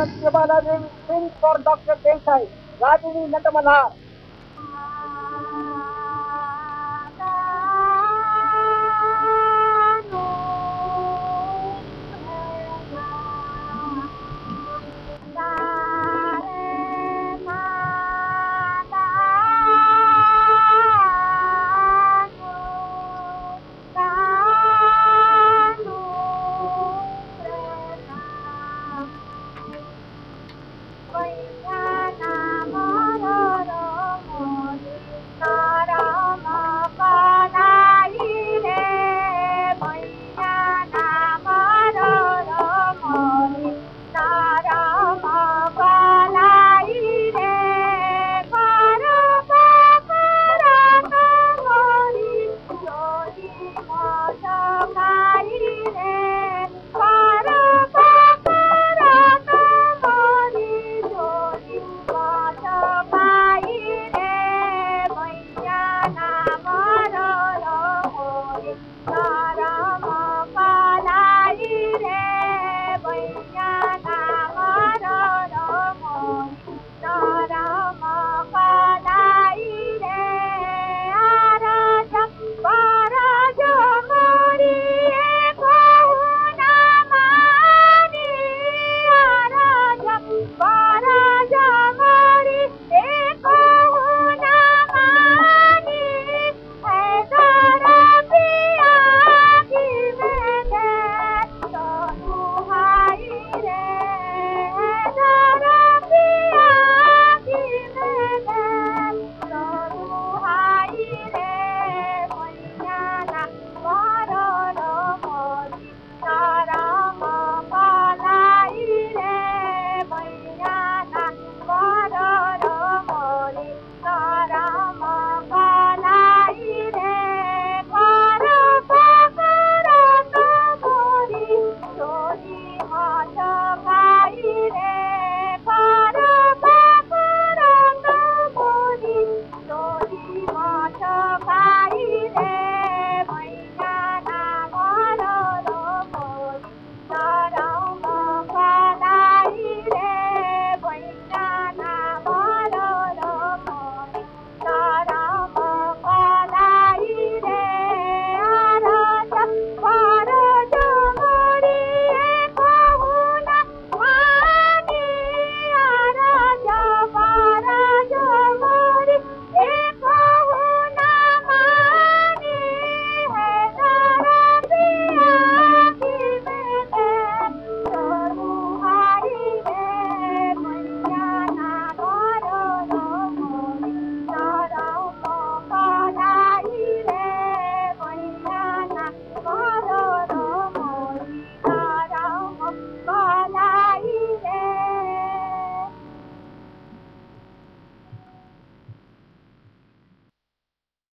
सत्यबाला देवी सिंह और डॉक्टर देसाई रागिनी नटमलार